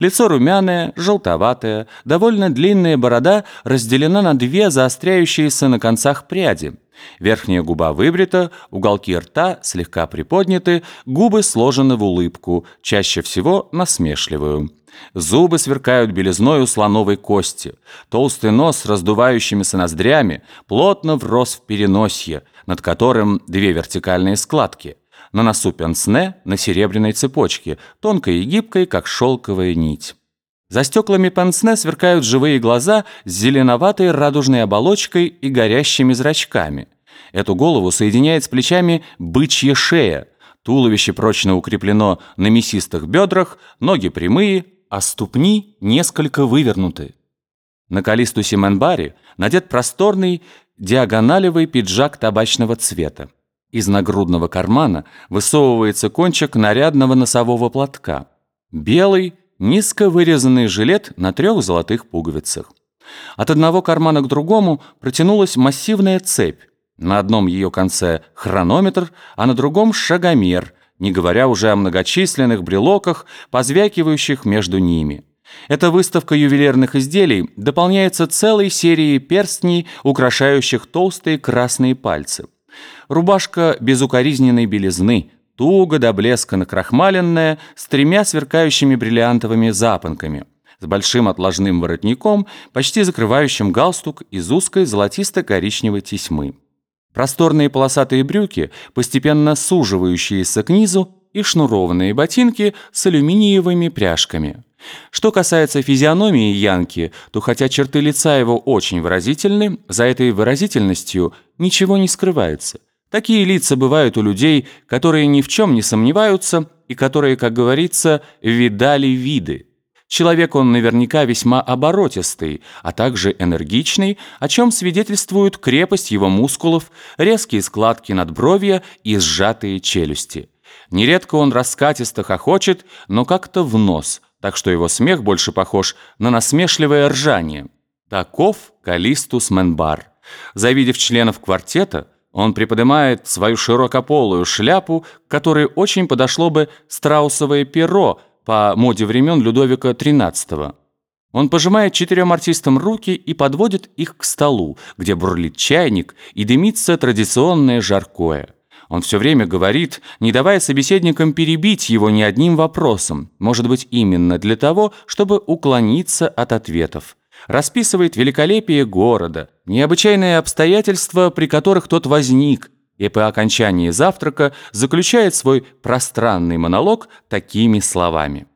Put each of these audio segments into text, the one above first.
Лицо румяное, желтоватое, довольно длинная борода разделена на две заостряющиеся на концах пряди. Верхняя губа выбрита, уголки рта слегка приподняты, губы сложены в улыбку, чаще всего насмешливую. Зубы сверкают белизною слоновой кости. Толстый нос с раздувающимися ноздрями плотно врос в переносье, над которым две вертикальные складки. На носу пенсне на серебряной цепочке, тонкой и гибкой, как шелковая нить. За стеклами пенсне сверкают живые глаза с зеленоватой радужной оболочкой и горящими зрачками. Эту голову соединяет с плечами бычья шея. Туловище прочно укреплено на мясистых бедрах, ноги прямые, а ступни несколько вывернуты. На Калистусе Менбаре надет просторный диагоналевый пиджак табачного цвета. Из нагрудного кармана высовывается кончик нарядного носового платка. Белый, низко вырезанный жилет на трех золотых пуговицах. От одного кармана к другому протянулась массивная цепь. На одном ее конце хронометр, а на другом шагомер, не говоря уже о многочисленных брелоках, позвякивающих между ними. Эта выставка ювелирных изделий дополняется целой серией перстней, украшающих толстые красные пальцы. Рубашка безукоризненной белизны, туго до блеска накрахмаленная, с тремя сверкающими бриллиантовыми запонками, с большим отложным воротником, почти закрывающим галстук из узкой золотисто-коричневой тесьмы. Просторные полосатые брюки, постепенно суживающиеся к низу, и шнурованные ботинки с алюминиевыми пряжками. Что касается физиономии Янки, то хотя черты лица его очень выразительны, за этой выразительностью ничего не скрывается. Такие лица бывают у людей, которые ни в чем не сомневаются и которые, как говорится, видали виды. Человек он наверняка весьма оборотистый, а также энергичный, о чем свидетельствует крепость его мускулов, резкие складки надбровья и сжатые челюсти. Нередко он раскатисто хохочет, но как-то в нос, так что его смех больше похож на насмешливое ржание. Таков Калистус Менбар. Завидев членов квартета, он приподнимает свою широкополую шляпу, которой очень подошло бы страусовое перо по моде времен Людовика XIII. Он пожимает четырем артистам руки и подводит их к столу, где бурлит чайник и дымится традиционное жаркое. Он все время говорит, не давая собеседникам перебить его ни одним вопросом, может быть, именно для того, чтобы уклониться от ответов. Расписывает великолепие города, необычайные обстоятельства, при которых тот возник, и по окончании завтрака заключает свой пространный монолог такими словами.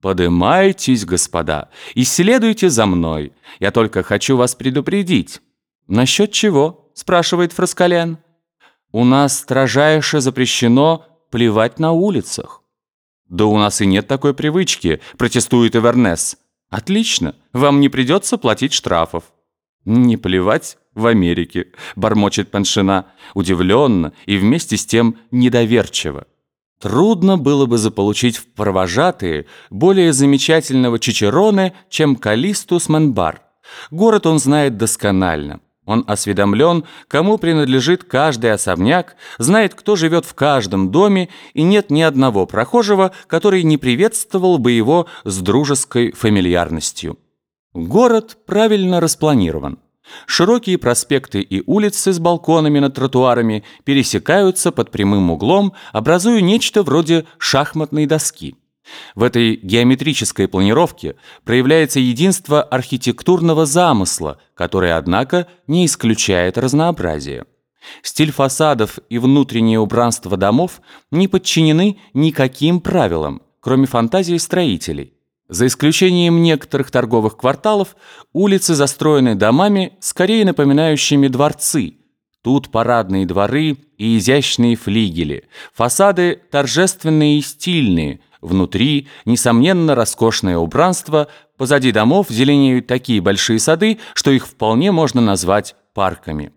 «Подымайтесь, господа, и следуйте за мной. Я только хочу вас предупредить». «Насчет чего?» – спрашивает Фраскалян. У нас строжайше запрещено плевать на улицах. Да у нас и нет такой привычки, протестует Эвернес. Отлично, вам не придется платить штрафов. Не плевать в Америке, бормочет Паншина, удивленно и вместе с тем недоверчиво. Трудно было бы заполучить в провожатые более замечательного Чичероне, чем Калистус Манбар. Город он знает досконально. Он осведомлен, кому принадлежит каждый особняк, знает, кто живет в каждом доме, и нет ни одного прохожего, который не приветствовал бы его с дружеской фамильярностью. Город правильно распланирован. Широкие проспекты и улицы с балконами над тротуарами пересекаются под прямым углом, образуя нечто вроде шахматной доски. В этой геометрической планировке проявляется единство архитектурного замысла, которое, однако, не исключает разнообразие. Стиль фасадов и внутреннее убранство домов не подчинены никаким правилам, кроме фантазии строителей. За исключением некоторых торговых кварталов, улицы застроены домами, скорее напоминающими дворцы. Тут парадные дворы и изящные флигели, фасады торжественные и стильные – Внутри, несомненно, роскошное убранство, позади домов зеленеют такие большие сады, что их вполне можно назвать парками.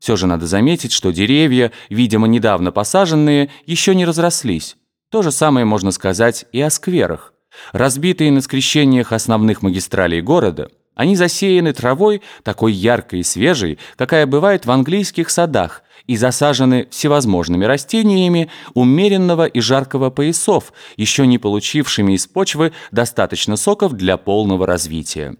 Все же надо заметить, что деревья, видимо, недавно посаженные, еще не разрослись. То же самое можно сказать и о скверах. Разбитые на скрещениях основных магистралей города, Они засеяны травой, такой яркой и свежей, какая бывает в английских садах, и засажены всевозможными растениями умеренного и жаркого поясов, еще не получившими из почвы достаточно соков для полного развития.